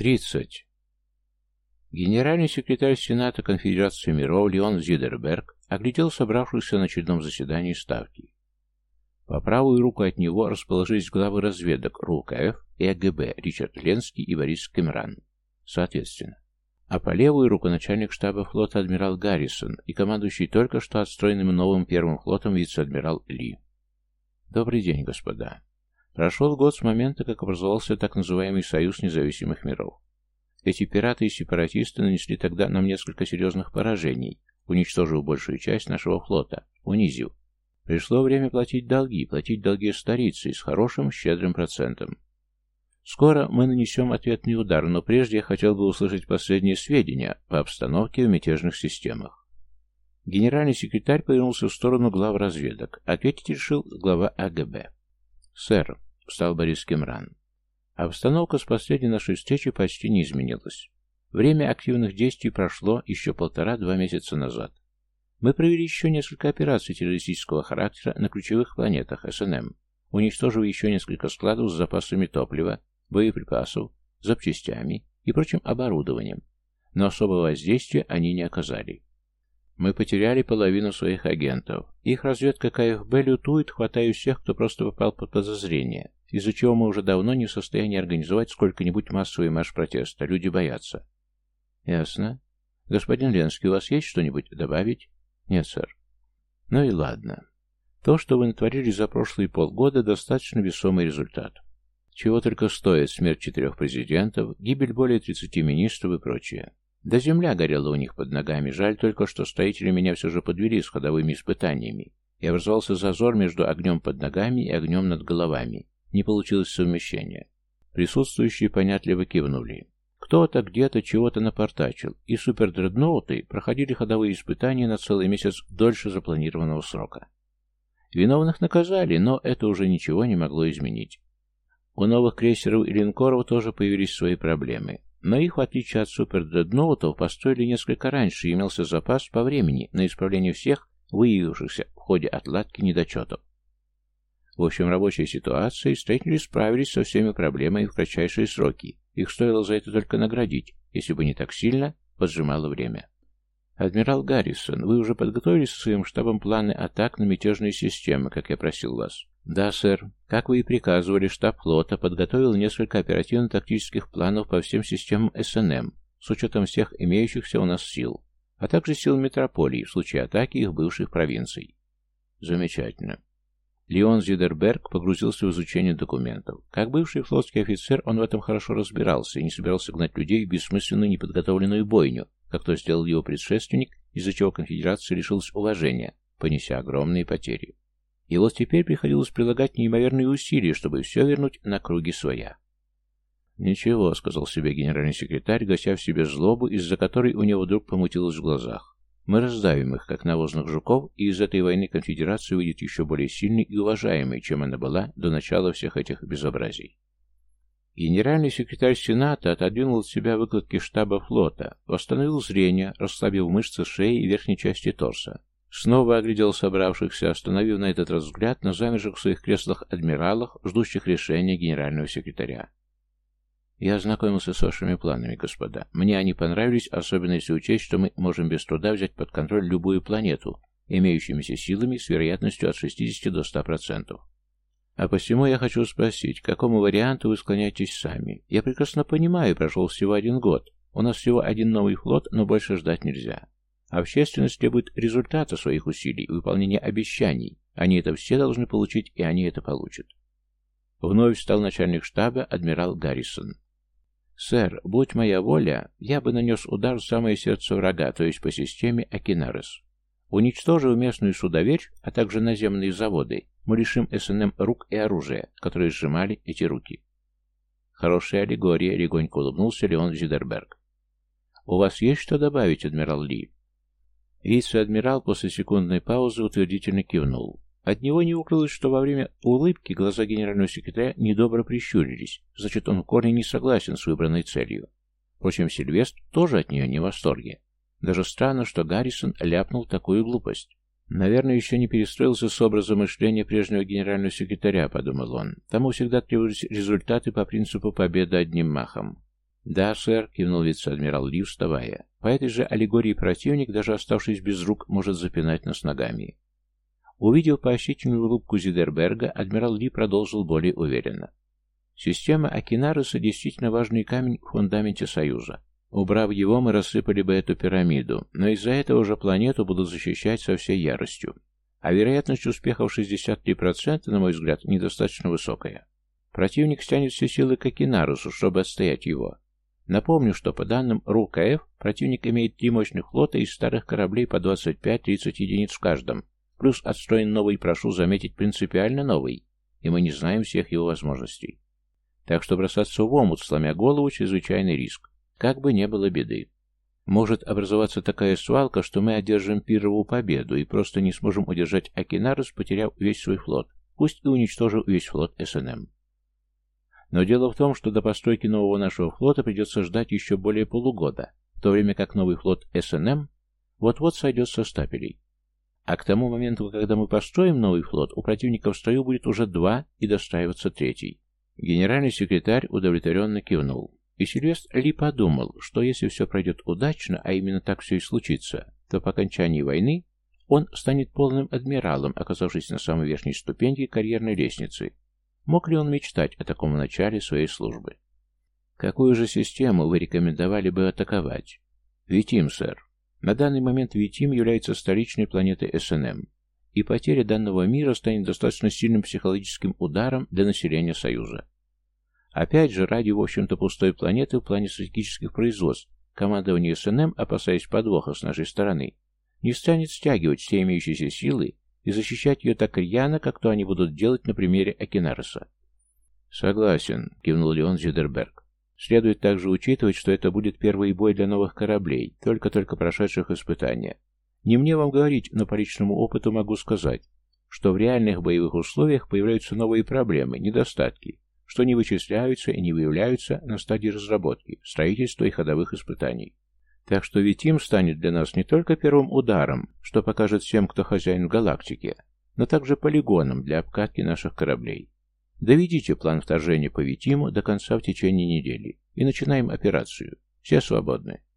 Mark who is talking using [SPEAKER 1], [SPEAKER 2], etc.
[SPEAKER 1] 30. Генеральный секретарь Сената Конфедерации миров Леон Зидерберг оглядел собравшихся на очередном заседании Ставки. По правую руку от него расположились главы разведок РУКФ и АГБ Ричард Ленский и Борис Кемран, соответственно. А по левую руку начальник штаба флота адмирал Гаррисон и командующий только что отстроенным новым первым флотом вице-адмирал Ли. Добрый день, господа. Прошел год с момента, как образовался так называемый Союз независимых миров. Эти пираты и сепаратисты нанесли тогда нам несколько серьезных поражений, уничтожив большую часть нашего флота, унизив. Пришло время платить долги, платить долги столицы с хорошим, щедрым процентом. Скоро мы нанесем ответный удар, но прежде я хотел бы услышать последние сведения по обстановке в мятежных системах. Генеральный секретарь повернулся в сторону глав разведок. Ответить решил глава АГБ. «Сэр», — встал Борис Кемран, — «обстановка с последней нашей встречи почти не изменилась. Время активных действий прошло еще полтора-два месяца назад. Мы провели еще несколько операций террористического характера на ключевых планетах СНМ, уничтожив еще несколько складов с запасами топлива, боеприпасов, запчастями и прочим оборудованием, но особого воздействия они не оказали. Мы потеряли половину своих агентов. Их разведка КФБ лютует, хватая всех, кто просто попал под подозрение, из-за чего мы уже давно не в состоянии организовать сколько-нибудь массовый марш протеста. Люди боятся. Ясно. Господин Ленский, у вас есть что-нибудь добавить? Нет, сэр. Ну и ладно. То, что вы натворили за прошлые полгода, достаточно весомый результат. Чего только стоит смерть четырех президентов, гибель более 30 министров и прочее. Да земля горела у них под ногами, жаль только, что строители меня все же подвели с ходовыми испытаниями, и образовался зазор между огнем под ногами и огнем над головами. Не получилось совмещения. Присутствующие понятливо кивнули. Кто-то где-то чего-то напортачил, и супердредноуты проходили ходовые испытания на целый месяц дольше запланированного срока. Виновных наказали, но это уже ничего не могло изменить. У новых крейсеров и линкоров тоже появились свои проблемы. Но их, в отличие от супердредноутов, построили несколько раньше и имелся запас по времени на исправление всех выявившихся в ходе отладки недочетов. В общем, рабочая ситуация, и строители справились со всеми проблемами в кратчайшие сроки. Их стоило за это только наградить, если бы не так сильно поджимало время. «Адмирал Гаррисон, вы уже подготовили со своим штабом планы атак на мятежные системы, как я просил вас?» «Да, сэр. Как вы и приказывали, штаб флота подготовил несколько оперативно-тактических планов по всем системам СНМ, с учетом всех имеющихся у нас сил, а также сил метрополии в случае атаки их бывших провинций». «Замечательно. Леон Зидерберг погрузился в изучение документов. Как бывший флотский офицер, он в этом хорошо разбирался и не собирался гнать людей в бессмысленную неподготовленную бойню, как то сделал его предшественник, из-за чего конфедерация лишилась уважения, понеся огромные потери. И вот теперь приходилось прилагать неимоверные усилия, чтобы все вернуть на круги своя. «Ничего», — сказал себе генеральный секретарь, гася в себе злобу, из-за которой у него вдруг помутилось в глазах. «Мы раздавим их, как навозных жуков, и из этой войны конфедерация выйдет еще более сильной и уважаемой, чем она была до начала всех этих безобразий». Генеральный секретарь Сената отодвинул от себя выкладки штаба флота, восстановил зрение, расслабив мышцы шеи и верхней части торса. Снова оглядел собравшихся, остановив на этот раз взгляд на замерших в своих креслах адмиралах, ждущих решения генерального секретаря. «Я ознакомился с вашими планами, господа. Мне они понравились, особенно если учесть, что мы можем без труда взять под контроль любую планету, имеющимися силами с вероятностью от 60 до 100%. А посему я хочу спросить, к какому варианту вы склоняетесь сами? Я прекрасно понимаю, прошел всего один год. У нас всего один новый флот, но больше ждать нельзя. Общественность требует результата своих усилий и выполнения обещаний. Они это все должны получить, и они это получат. Вновь стал начальник штаба адмирал Гаррисон. «Сэр, будь моя воля, я бы нанес удар в самое сердце врага, то есть по системе Акинарес. Уничтожив местную судоверь, а также наземные заводы, мы лишим СНМ рук и оружия, которые сжимали эти руки. Хорошая аллегория, легонько улыбнулся Леон Зидерберг. У вас есть что добавить, адмирал Ли? Вице-адмирал после секундной паузы утвердительно кивнул. От него не укрылось, что во время улыбки глаза генерального секретаря недобро прищурились, значит, он в корне не согласен с выбранной целью. Впрочем, Сильвестр тоже от нее не в восторге. Даже странно, что Гаррисон ляпнул такую глупость. «Наверное, еще не перестроился с образом мышления прежнего генерального секретаря», — подумал он. «Тому всегда требовались результаты по принципу победы одним махом». «Да, сэр», — кивнул вице-адмирал Ли, вставая. «По этой же аллегории противник, даже оставшись без рук, может запинать нас ногами». Увидев поощрительную улыбку Зидерберга, адмирал Ли продолжил более уверенно. Система Акинаруса действительно важный камень в фундаменте Союза. Убрав его, мы рассыпали бы эту пирамиду, но из-за этого уже планету будут защищать со всей яростью. А вероятность успеха в 63%, на мой взгляд, недостаточно высокая. Противник стянет все силы к Акинарусу, чтобы отстоять его. Напомню, что по данным РУКФ, противник имеет три мощных флота из старых кораблей по 25-30 единиц в каждом, плюс отстроен новый, прошу заметить, принципиально новый, и мы не знаем всех его возможностей. Так что бросаться в омут, сломя голову, чрезвычайный риск. Как бы не было беды. Может образоваться такая свалка, что мы одержим пировую победу и просто не сможем удержать Акинарус, потеряв весь свой флот, пусть и уничтожив весь флот СНМ. Но дело в том, что до постройки нового нашего флота придется ждать еще более полугода, в то время как новый флот СНМ вот-вот сойдет со стапелей. А к тому моменту, когда мы построим новый флот, у противника в строю будет уже два и достраиваться третий. Генеральный секретарь удовлетворенно кивнул. И Сильвестр Ли подумал, что если все пройдет удачно, а именно так все и случится, то по окончании войны он станет полным адмиралом, оказавшись на самой верхней ступеньке карьерной лестницы, Мог ли он мечтать о таком начале своей службы? Какую же систему вы рекомендовали бы атаковать? Витим, сэр. На данный момент Витим является столичной планетой СНМ, и потеря данного мира станет достаточно сильным психологическим ударом для населения Союза. Опять же, ради, в общем-то, пустой планеты в плане стратегических производств, командование СНМ, опасаясь подвоха с нашей стороны, не станет стягивать все имеющиеся силы и защищать ее так рьяно, как то они будут делать на примере Акинароса. «Согласен», — кивнул Леон Зидерберг. «Следует также учитывать, что это будет первый бой для новых кораблей, только-только прошедших испытания. Не мне вам говорить, но по личному опыту могу сказать, что в реальных боевых условиях появляются новые проблемы, недостатки, что не вычисляются и не выявляются на стадии разработки, строительства и ходовых испытаний. Так что Витим станет для нас не только первым ударом, что покажет всем, кто хозяин в галактике, но также полигоном для обкатки наших кораблей. Доведите план вторжения по Витиму до конца в течение недели и начинаем операцию. Все свободны.